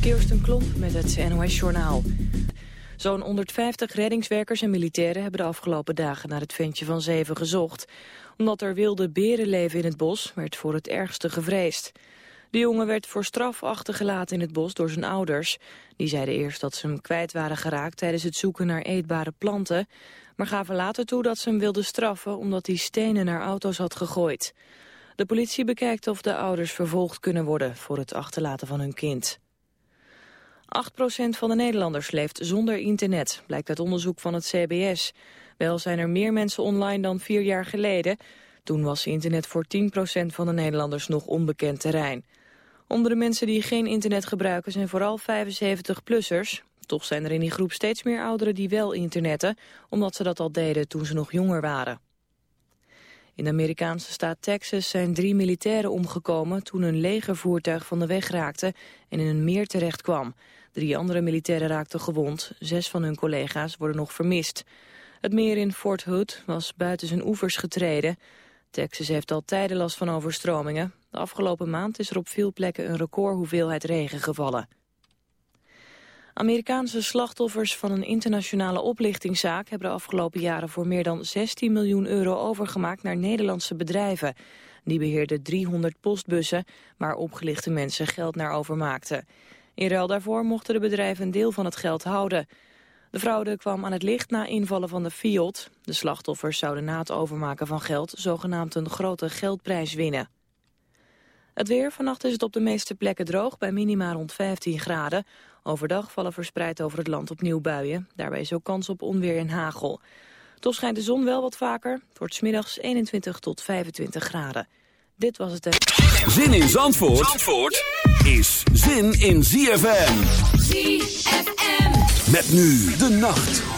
Kirsten Klomp met het NOS-journaal. Zo'n 150 reddingswerkers en militairen hebben de afgelopen dagen naar het ventje van Zeven gezocht. Omdat er wilde beren leven in het bos, werd voor het ergste gevreesd. De jongen werd voor straf achtergelaten in het bos door zijn ouders. Die zeiden eerst dat ze hem kwijt waren geraakt tijdens het zoeken naar eetbare planten, maar gaven later toe dat ze hem wilden straffen omdat hij stenen naar auto's had gegooid. De politie bekijkt of de ouders vervolgd kunnen worden voor het achterlaten van hun kind. 8% van de Nederlanders leeft zonder internet, blijkt uit onderzoek van het CBS. Wel zijn er meer mensen online dan vier jaar geleden. Toen was internet voor 10% van de Nederlanders nog onbekend terrein. Onder de mensen die geen internet gebruiken zijn vooral 75-plussers. Toch zijn er in die groep steeds meer ouderen die wel internetten... omdat ze dat al deden toen ze nog jonger waren. In de Amerikaanse staat Texas zijn drie militairen omgekomen... toen een legervoertuig van de weg raakte en in een meer terecht kwam. Drie andere militairen raakten gewond. Zes van hun collega's worden nog vermist. Het meer in Fort Hood was buiten zijn oevers getreden. Texas heeft al tijden last van overstromingen. De afgelopen maand is er op veel plekken een recordhoeveelheid regen gevallen. Amerikaanse slachtoffers van een internationale oplichtingszaak hebben de afgelopen jaren voor meer dan 16 miljoen euro overgemaakt naar Nederlandse bedrijven. Die beheerden 300 postbussen waar opgelichte mensen geld naar overmaakten. In ruil daarvoor mochten de bedrijven een deel van het geld houden. De fraude kwam aan het licht na invallen van de Fiat. De slachtoffers zouden na het overmaken van geld zogenaamd een grote geldprijs winnen. Het weer, vannacht is het op de meeste plekken droog bij minima rond 15 graden. Overdag vallen verspreid over het land opnieuw buien. Daarbij is ook kans op onweer en hagel. Toch schijnt de zon wel wat vaker. Het wordt smiddags 21 tot 25 graden. Dit was het... Zin in Zandvoort, Zandvoort is zin in ZFM. ZFM. Met nu de nacht.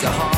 是。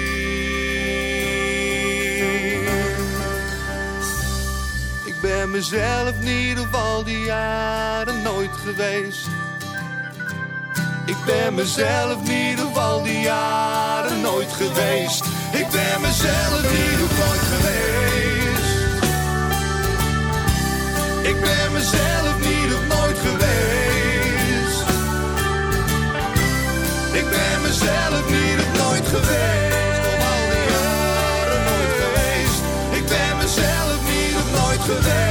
Ben mezelf niet op al die jaren nooit geweest. Ik ben mezelf niet op al die jaren nooit geweest. Ik ben mezelf niet op nooit geweest. Ik ben mezelf niet op nooit geweest. Ik ben mezelf niet op nooit geweest. Al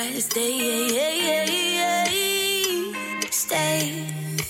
stay, stay, stay.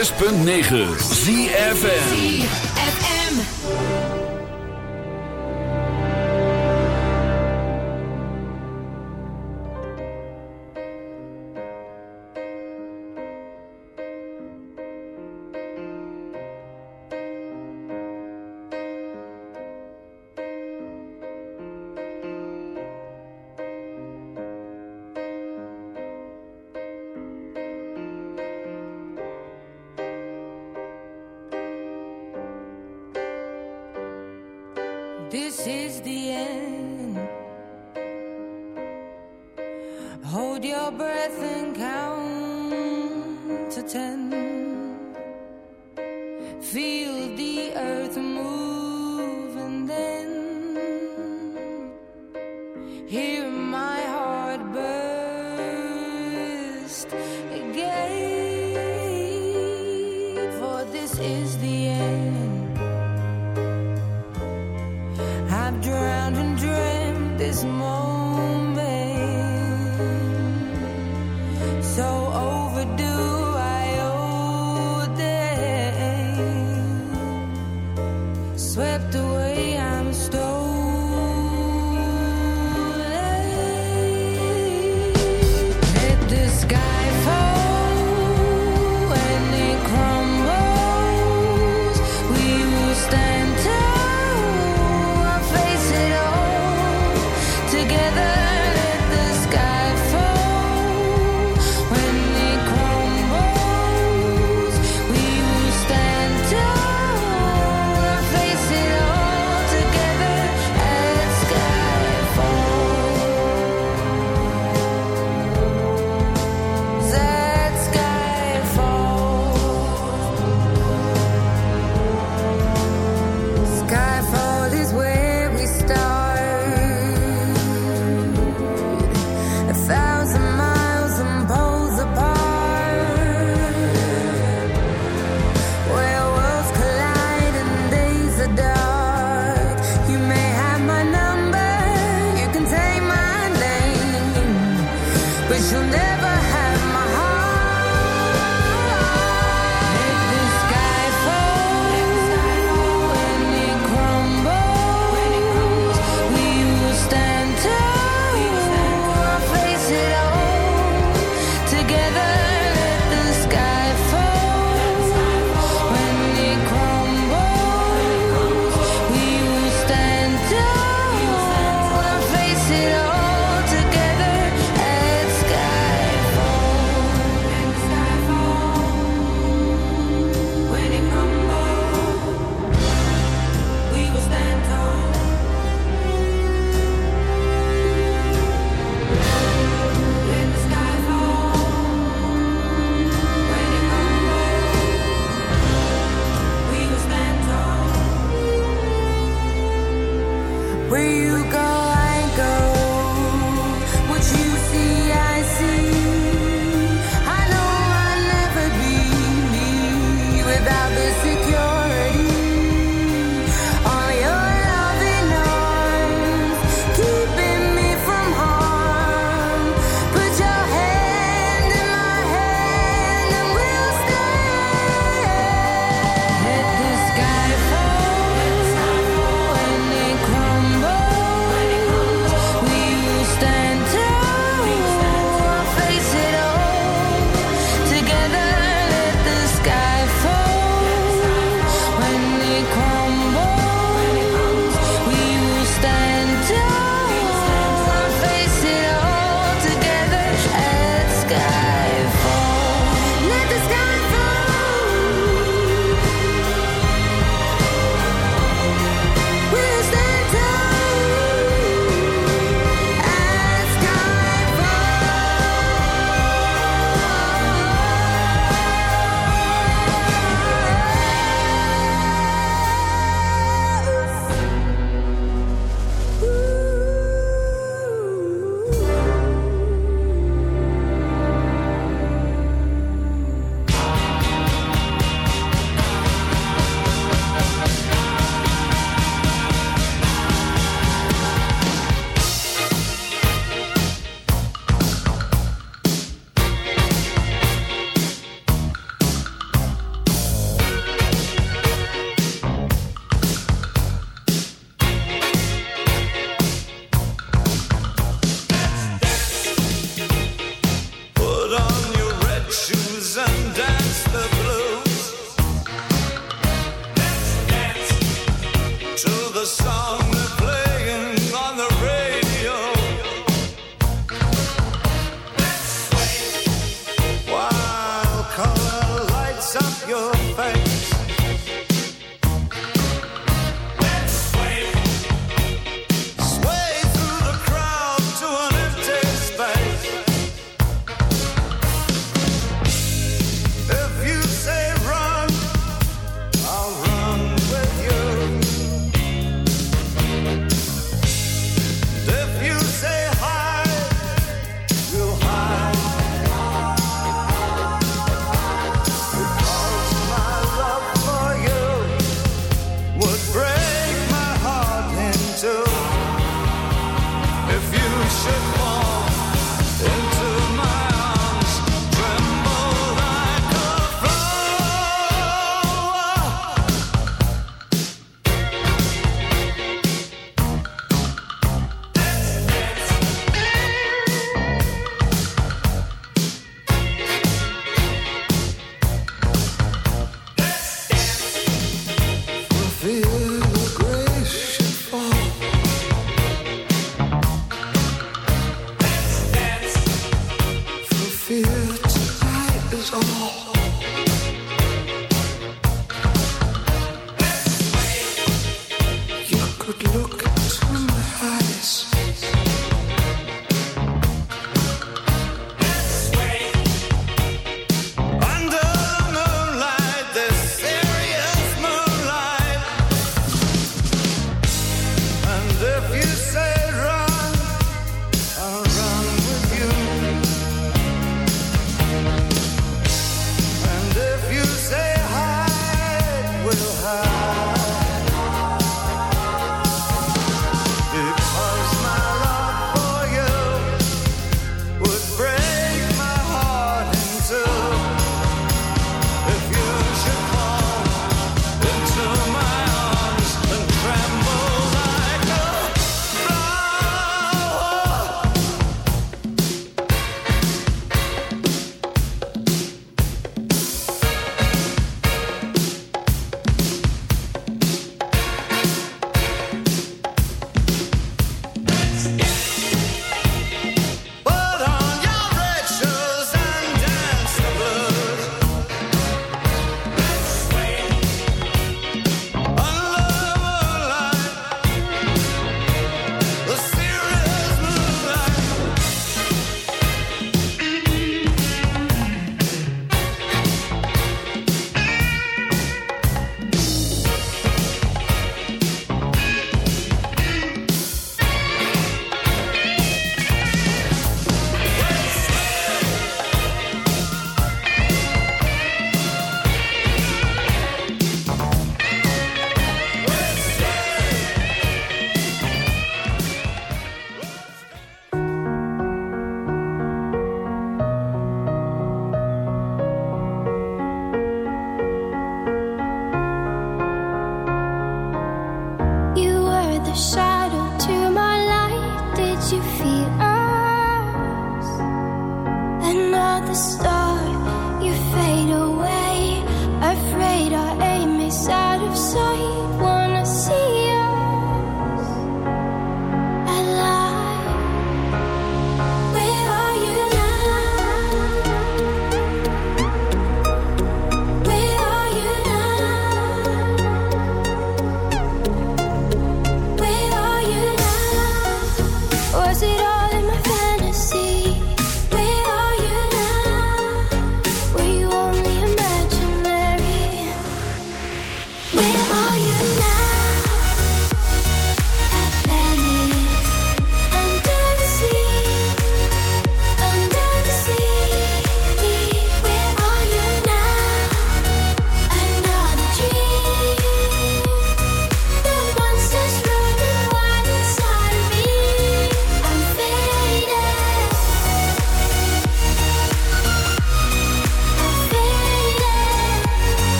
106.9 ZFN